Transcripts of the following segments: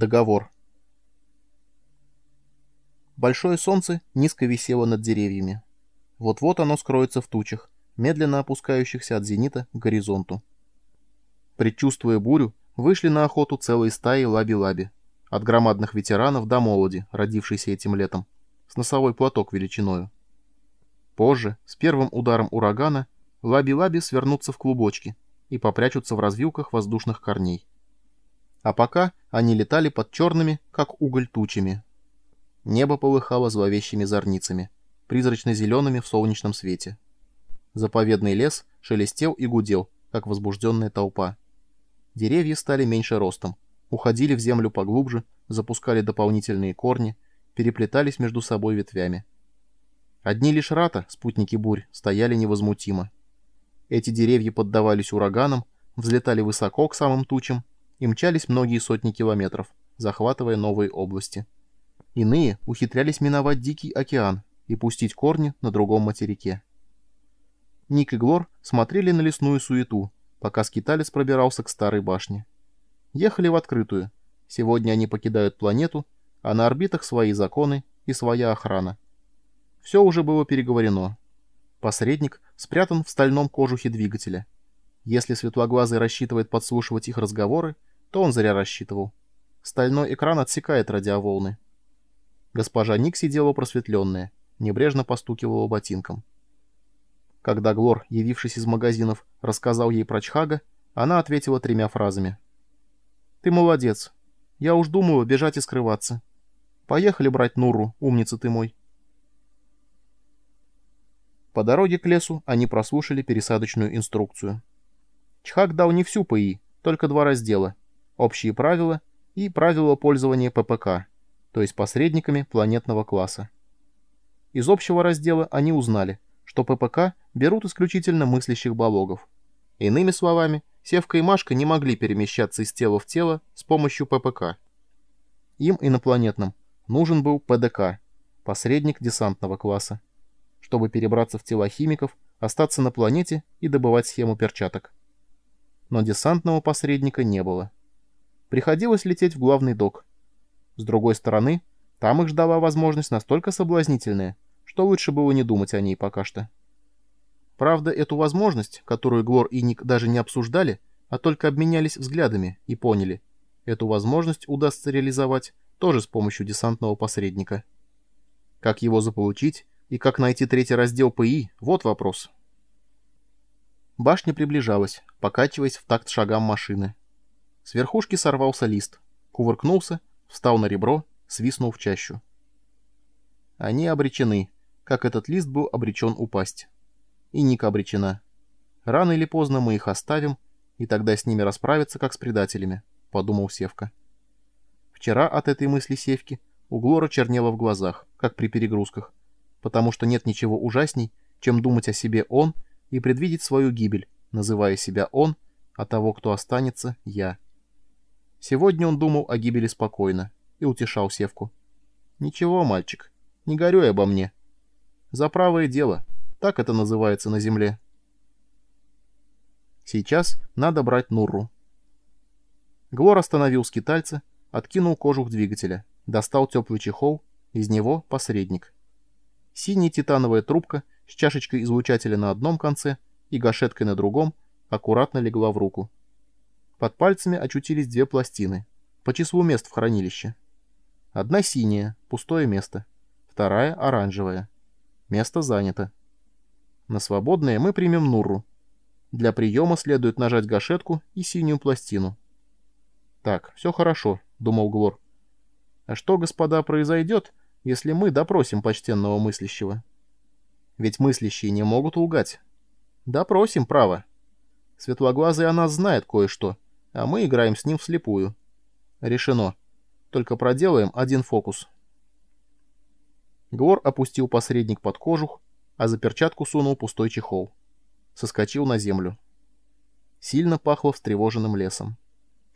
Договор. Большое солнце низко висело над деревьями. Вот-вот оно скроется в тучах, медленно опускающихся от зенита к горизонту. Предчувствуя бурю, вышли на охоту целые стаи лаби-лаби. От громадных ветеранов до молоди, родившейся этим летом, с носовой платок величиною. Позже, с первым ударом урагана, лаби-лаби свернутся в клубочки и попрячутся в развилках воздушных корней. А пока они летали под черными, как уголь, тучами. Небо полыхало зловещими зорницами, призрачно-зелеными в солнечном свете. Заповедный лес шелестел и гудел, как возбужденная толпа. Деревья стали меньше ростом, уходили в землю поглубже, запускали дополнительные корни, переплетались между собой ветвями. Одни лишь рата, спутники бурь, стояли невозмутимо. Эти деревья поддавались ураганам, взлетали высоко к самым тучам и мчались многие сотни километров, захватывая новые области. Иные ухитрялись миновать Дикий океан и пустить корни на другом материке. Ник и Глор смотрели на лесную суету, пока скиталец пробирался к старой башне. Ехали в открытую. Сегодня они покидают планету, а на орбитах свои законы и своя охрана. Все уже было переговорено. Посредник спрятан в стальном кожухе двигателя. Если Светлоглазый рассчитывает подслушивать их разговоры, то он зря рассчитывал. Стальной экран отсекает радиоволны. Госпожа Ник сидела просветленная, небрежно постукивала ботинком. Когда Глор, явившись из магазинов, рассказал ей про Чхага, она ответила тремя фразами. «Ты молодец. Я уж думаю бежать и скрываться. Поехали брать Нуру, умница ты мой». По дороге к лесу они прослушали пересадочную инструкцию. Чхак дал не всю ПИ, только два раздела общие правила и правила пользования ППК, то есть посредниками планетного класса. Из общего раздела они узнали, что ППК берут исключительно мыслящих балогов. Иными словами, Севка и Машка не могли перемещаться из тела в тело с помощью ППК. Им, инопланетным, нужен был ПДК, посредник десантного класса, чтобы перебраться в тела химиков, остаться на планете и добывать схему перчаток. Но десантного посредника не было. Приходилось лететь в главный док. С другой стороны, там их ждала возможность настолько соблазнительная, что лучше было не думать о ней пока что. Правда, эту возможность, которую Глор и Ник даже не обсуждали, а только обменялись взглядами и поняли, эту возможность удастся реализовать тоже с помощью десантного посредника. Как его заполучить и как найти третий раздел ПИ – вот вопрос. Башня приближалась, покачиваясь в такт шагам машины. С верхушки сорвался лист, кувыркнулся, встал на ребро, свистнул в чащу. Они обречены, как этот лист был обречен упасть. И Ника обречена. Рано или поздно мы их оставим, и тогда с ними расправиться, как с предателями, — подумал Севка. Вчера от этой мысли Севки у Глора чернело в глазах, как при перегрузках, потому что нет ничего ужасней, чем думать о себе он и предвидеть свою гибель, называя себя он, а того, кто останется, я. Сегодня он думал о гибели спокойно и утешал Севку. «Ничего, мальчик, не горюй обо мне. За правое дело, так это называется на земле». Сейчас надо брать Нурру. Глор остановил скитальца, откинул кожух двигателя, достал теплый чехол, из него посредник. Синяя титановая трубка с чашечкой излучателя на одном конце и гашеткой на другом аккуратно легла в руку. Под пальцами очутились две пластины, по числу мест в хранилище. Одна синяя, пустое место. Вторая оранжевая. Место занято. На свободное мы примем Нурру. Для приема следует нажать гашетку и синюю пластину. «Так, все хорошо», — думал Глор. «А что, господа, произойдет, если мы допросим почтенного мыслящего?» «Ведь мыслящие не могут лгать». «Допросим, право. Светлоглазый о нас знает кое-что, а мы играем с ним вслепую. Решено. Только проделаем один фокус. Глор опустил посредник под кожух, а за перчатку сунул пустой чехол. Соскочил на землю. Сильно пахло встревоженным лесом.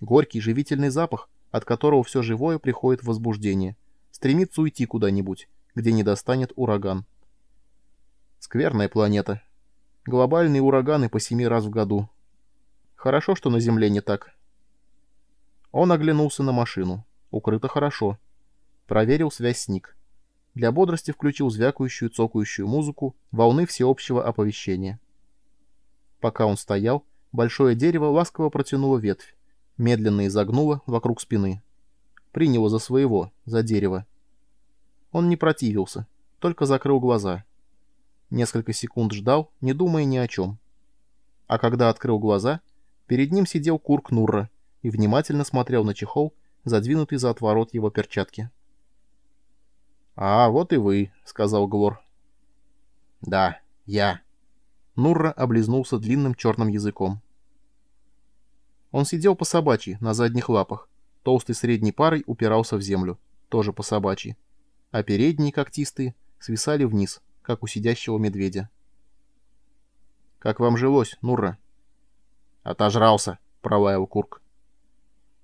Горький живительный запах, от которого все живое приходит в возбуждение, стремится уйти куда-нибудь, где не достанет ураган. Скверная планета. Глобальные ураганы по семи раз в году. Хорошо, что на земле не так. Он оглянулся на машину, Укрыто хорошо. Проверил связь с Ник. Для бодрости включил звякающую цокающую музыку волны всеобщего оповещения. Пока он стоял, большое дерево ласково протянуло ветвь, медленно изогнуло вокруг спины. Приняло за своего, за дерево. Он не противился, только закрыл глаза. Несколько секунд ждал, не думая ни о чем. А когда открыл глаза, перед ним сидел Курк Нурра и внимательно смотрел на чехол, задвинутый за отворот его перчатки. «А, вот и вы», — сказал Глор. «Да, я». Нурра облизнулся длинным черным языком. Он сидел по собачьи, на задних лапах. Толстый средней парой упирался в землю, тоже по собачьи а передние, когтистые, свисали вниз, как у сидящего медведя. «Как вам жилось, Нурра?» «Отожрался», — пролаял Курк.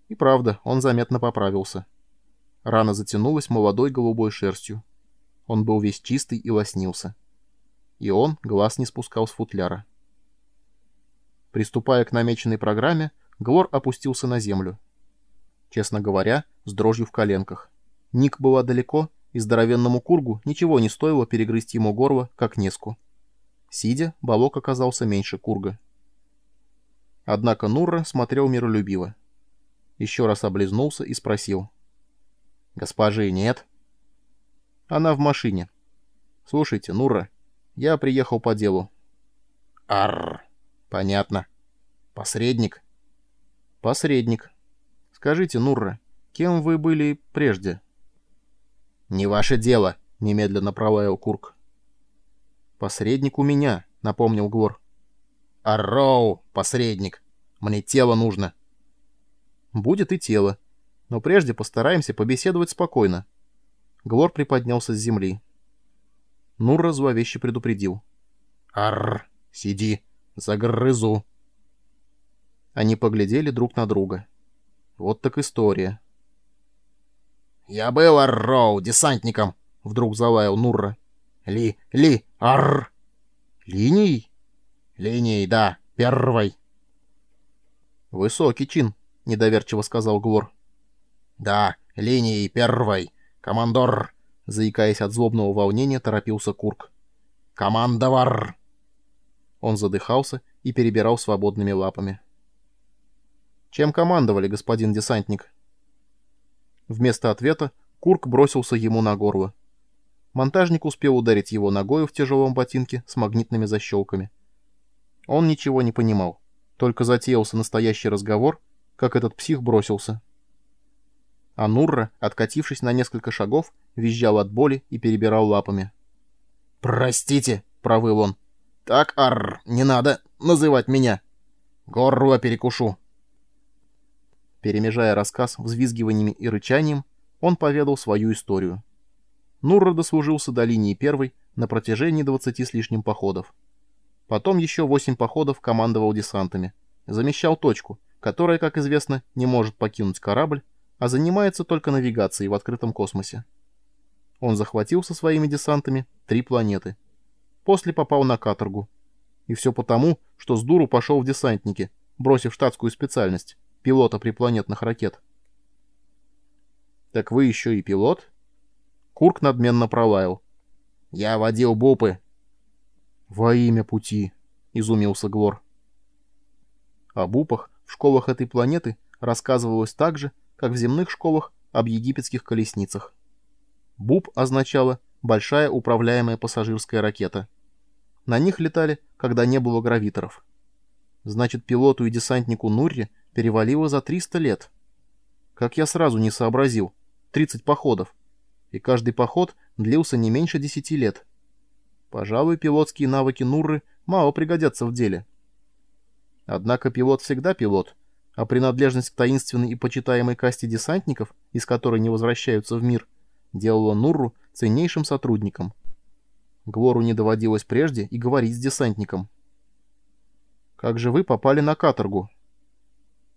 И правда, он заметно поправился. Рана затянулась молодой голубой шерстью. Он был весь чистый и лоснился. И он глаз не спускал с футляра. Приступая к намеченной программе, Глор опустился на землю. Честно говоря, с дрожью в коленках. Ник была далеко, и здоровенному кургу ничего не стоило перегрызть ему горло, как неску. Сидя, балок оказался меньше курга. Однако Нурра смотрел миролюбиво. Еще раз облизнулся и спросил. «Госпожи нет?» «Она в машине. Слушайте, Нурра, я приехал по делу». «Арр! Понятно. Посредник?» «Посредник. Скажите, Нурра, кем вы были прежде?» «Не ваше дело», — немедленно пролаял Курк. «Посредник у меня», — напомнил Глор. «Арроу, посредник. Мне тело нужно». «Будет и тело. Но прежде постараемся побеседовать спокойно». Глор приподнялся с земли. Нурра зловеще предупредил. «Арр, сиди, загрызу». Они поглядели друг на друга. Вот так история. «Я был Арроу, десантником!» — вдруг залаял Нурра. «Ли, Ли, Арр!» «Линией?» «Линией, да, первой!» «Высокий чин», — недоверчиво сказал Глор. «Да, линией первой. Командор!» — заикаясь от злобного волнения, торопился Курк. «Командовар!» Он задыхался и перебирал свободными лапами. «Чем командовали, господин десантник?» Вместо ответа Курк бросился ему на горло. Монтажник успел ударить его ногою в тяжелом ботинке с магнитными защелками. Он ничего не понимал, только затеялся настоящий разговор, как этот псих бросился. А Нурра, откатившись на несколько шагов, визжал от боли и перебирал лапами. «Простите», — провыл он. «Так, арр, не надо называть меня. Горло перекушу». Перемежая рассказ взвизгиваниями и рычанием, он поведал свою историю. Нурра дослужился до линии первой на протяжении 20 с лишним походов. Потом еще 8 походов командовал десантами, замещал точку, которая, как известно, не может покинуть корабль, а занимается только навигацией в открытом космосе. Он захватил со своими десантами три планеты. После попал на каторгу. И все потому, что с дуру пошел в десантники, бросив штатскую специальность пилота припланетных ракет. «Так вы еще и пилот?» Курк надменно пролаял. «Я водил бупы». «Во имя пути», — изумился Глор. О бупах в школах этой планеты рассказывалось так же, как в земных школах об египетских колесницах. Буп означало «большая управляемая пассажирская ракета». На них летали, когда не было гравиторов. Значит, пилоту и десантнику Нурри перевалило за 300 лет. Как я сразу не сообразил. 30 походов. И каждый поход длился не меньше 10 лет. Пожалуй, пилотские навыки Нурры мало пригодятся в деле. Однако пилот всегда пилот, а принадлежность к таинственной и почитаемой касте десантников, из которой не возвращаются в мир, делала Нурру ценнейшим сотрудником. Глору не доводилось прежде и говорить с десантником. «Как же вы попали на каторгу?»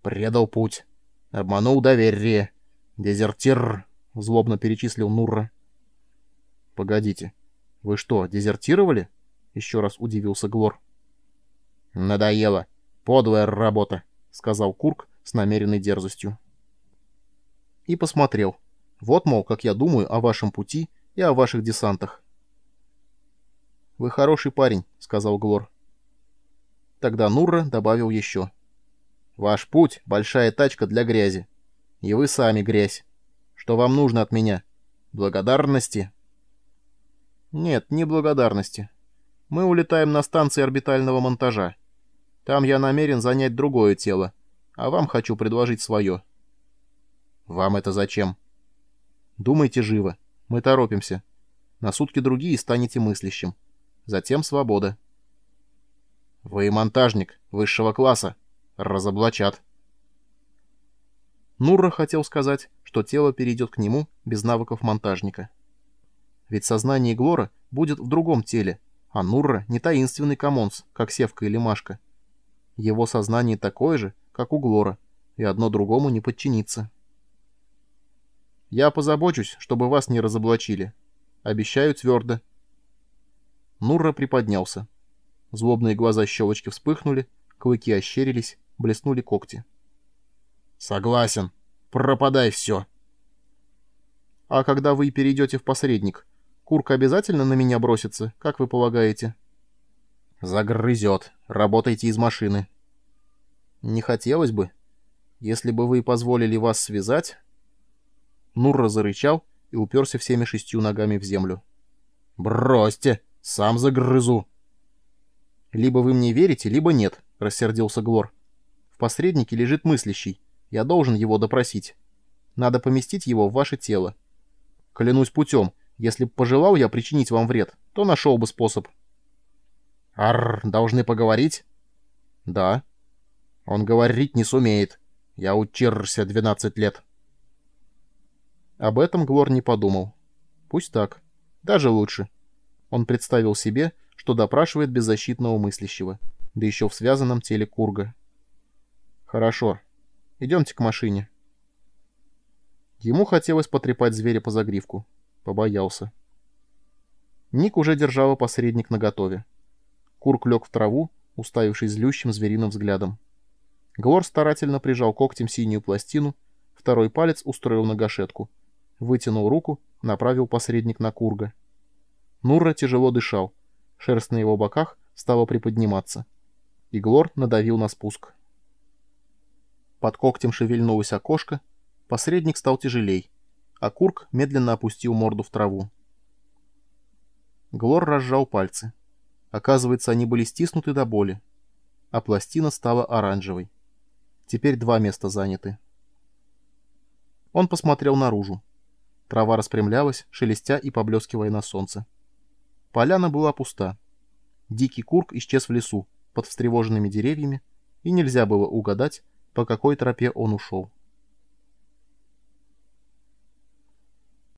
«Предал путь. Обманул доверие. Дезертир», — злобно перечислил Нурра. «Погодите, вы что, дезертировали?» — еще раз удивился Глор. «Надоело. Подлая работа», — сказал Курк с намеренной дерзостью. и посмотрел. Вот, мол, как я думаю о вашем пути и о ваших десантах. «Вы хороший парень», — сказал Глор. Тогда Нурра добавил еще. «Ваш путь — большая тачка для грязи. И вы сами грязь. Что вам нужно от меня? Благодарности?» «Нет, не благодарности. Мы улетаем на станции орбитального монтажа. Там я намерен занять другое тело, а вам хочу предложить свое». «Вам это зачем?» «Думайте живо. Мы торопимся. На сутки другие станете мыслящим. Затем свобода». «Вы монтажник высшего класса. Разоблачат». Нурра хотел сказать, что тело перейдет к нему без навыков монтажника. Ведь сознание Глора будет в другом теле, а Нурра не таинственный комонс, как Севка или Машка. Его сознание такое же, как у Глора, и одно другому не подчинится. Я позабочусь, чтобы вас не разоблачили. Обещаю твердо. Нурра приподнялся. Злобные глаза щелочки вспыхнули, клыки ощерились, блеснули когти. «Согласен. Пропадай все». «А когда вы перейдете в посредник, курка обязательно на меня бросится, как вы полагаете?» «Загрызет. Работайте из машины». «Не хотелось бы. Если бы вы позволили вас связать...» Нурра зарычал и уперся всеми шестью ногами в землю. «Бросьте! Сам загрызу!» «Либо вы мне верите, либо нет», — рассердился Глор. «В посреднике лежит мыслящий. Я должен его допросить. Надо поместить его в ваше тело. Клянусь путем, если б пожелал я причинить вам вред, то нашел бы способ». «Арр, должны поговорить?» «Да». «Он говорить не сумеет. Я учился двенадцать лет». Об этом Глор не подумал. Пусть так. Даже лучше. Он представил себе, что допрашивает беззащитного мыслящего, да еще в связанном теле Курга. «Хорошо. Идемте к машине». Ему хотелось потрепать зверя по загривку. Побоялся. Ник уже держала посредник наготове. Курк лег в траву, уставившись злющим звериным взглядом. Глор старательно прижал когтем синюю пластину, второй палец устроил на гашетку — вытянул руку, направил посредник на Курга. Нурра тяжело дышал, шерсть на его боках стала приподниматься. Иглор надавил на спуск. Под когтем шевельнулось окошко, посредник стал тяжелей, а Кург медленно опустил морду в траву. Глор разжал пальцы. Оказывается, они были стиснуты до боли, а пластина стала оранжевой. Теперь два места заняты. Он посмотрел наружу. Трава распрямлялась, шелестя и поблескивая на солнце. Поляна была пуста. Дикий курк исчез в лесу, под встревоженными деревьями, и нельзя было угадать, по какой тропе он ушел.